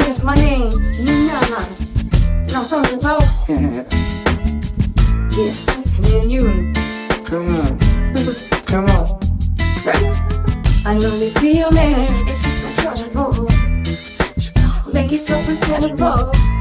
Yes, my name, Nana. And I'm from the boat. Yeah, me and you. Come on. Come on. I know the feel, man. It's so unchargeable. Make it so pretendable.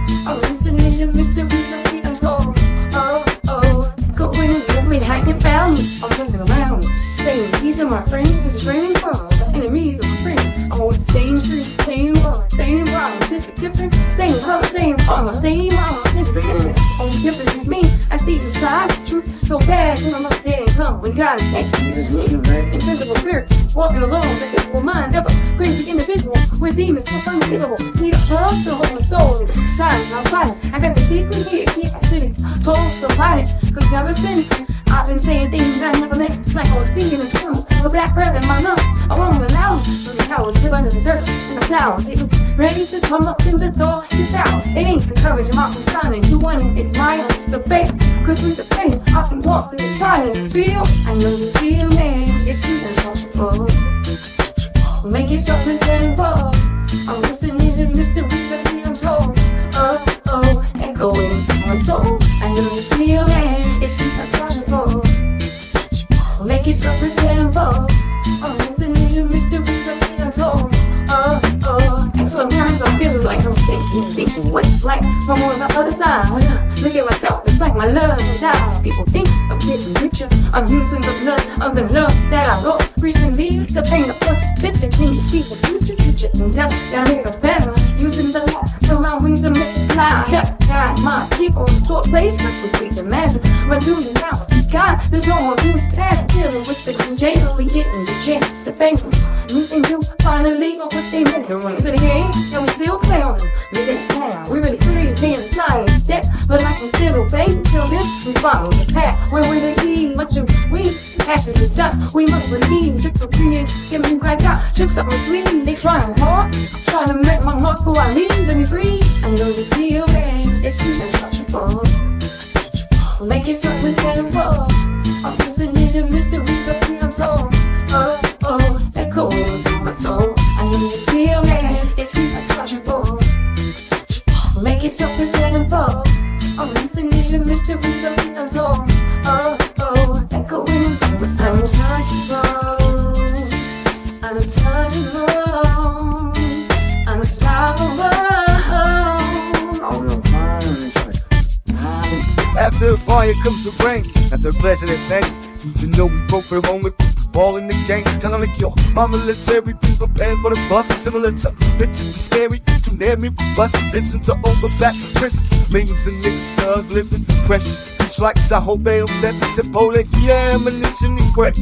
So bad, when I'm up there and come when God is taking me. Invisible spirit, walking alone, the physical mind of a crazy individual with demons so unbelievable. Need a pearl to hold my soul. Silence, I'm silent. I got the secret here, keep my city. Told so quiet, cause never since. I've been saying things I never meant. Like I was speaking in tongues. A black bird in my lungs. I won't allow them. So the cowards live under the dirt and the flowers. It was ready to come up to the door. It's out. It ain't the courage of my signing. You want to admire the faith. Cause with the pain, I can walk through the silence. Feel, I know you feel, man. It's untouchable. Make yourself presentable. I'm listening to that we untold. Oh, oh, echoing into my soul. I know you feel, man. It's untouchable. Make yourself presentable. I'm listening to mysteries that we untold. Oh, oh, sometimes I feel like I'm thinking, thinking what it's like from on the other side. Look at myself, like my love has died. People think I'm getting richer. I'm using the blood of the love that I lost recently to paint a perfect picture. Can you see the future? Future and death that make us better. Using the to make it fly. Help guide my people to a place that we can imagine. Run through the now. God, there's no one who's past dealing with the container. We getting the chance to thank them. We can do finally know what they meant to run to the game, and we still play on them. Look at now, we really clear the time step, but I can still obey until this. We follow the path where we the lead, much of we actions is just we must believe. Trick or treat, give me right out, tricks up my sleeve. They trying hard, trying to make my mark before I leave. Let me breathe. I know the deal, man. It's untouchable. Make yourself presentable. I'm listening to the mysteries that we untold. Oh, oh. Oh. After the fire comes the rain. After and pain. You know we are home with ball in the game. Them like yo, my military be prepared for the bus. Similar to bitches scary. Me, bust. Listen to black prison. Millions of niggas thugs living precious. It's like I hope they don't set the Chipotle. Yeah, ammunition equipped.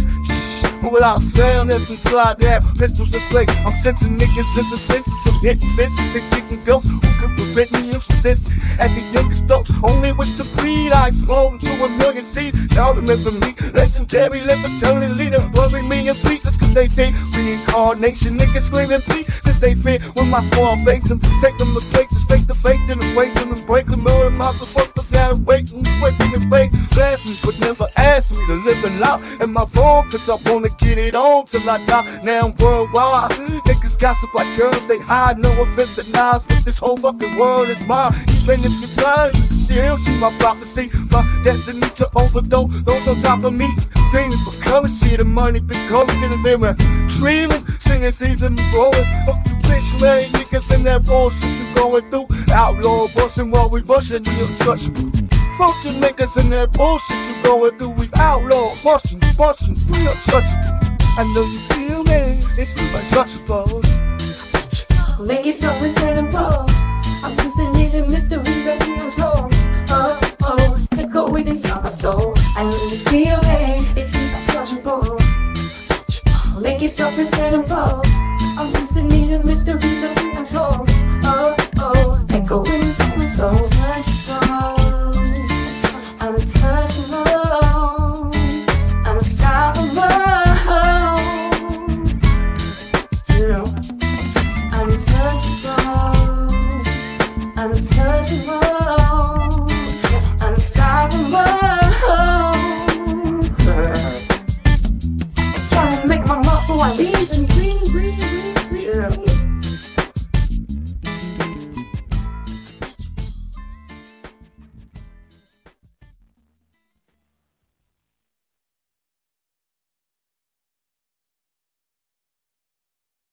Without sound, that's until I have pistols in place. I'm sensing niggas in the senses of hitting fences and kicking ghosts who could prevent me of sin. At the youngest dose, only with the breed I explode to a million seeds. Y'all remember me, legendary, legendary leader, worrying me in pieces cause they think reincarnation. Niggas screaming please cause they fear when my fall face them. Take them to places, face to face, then wake them and break them. Murder my support, but gotta wait and wait in face. Blast me, but never ask me to live it out in my phone cause I wanna get it on till I die. Now I'm worldwide. Niggas gossip like girls, they hide. No offense to knives, but this whole fucking world is mine. Even if you blind, you still see my prophecy. My destiny to overdose, those on top of me. Things coming, see the money been coming to the limit. Dreaming, singing season rolling. Fuck you bitch, man, niggas in that bullshit you going through. Outlaw busting while we rushing the untouchable. Fuck you niggas in that bullshit You're going through. We outlaw busting, busting, we untouchable. I know you feel me, it's untouchable. Make yourself presentable. I'm listening to mysteries that we untold. Oh, oh, echoing inside my soul. I know you feel it, it's untouchable. Make yourself presentable. I'm listening to mysteries that we oh,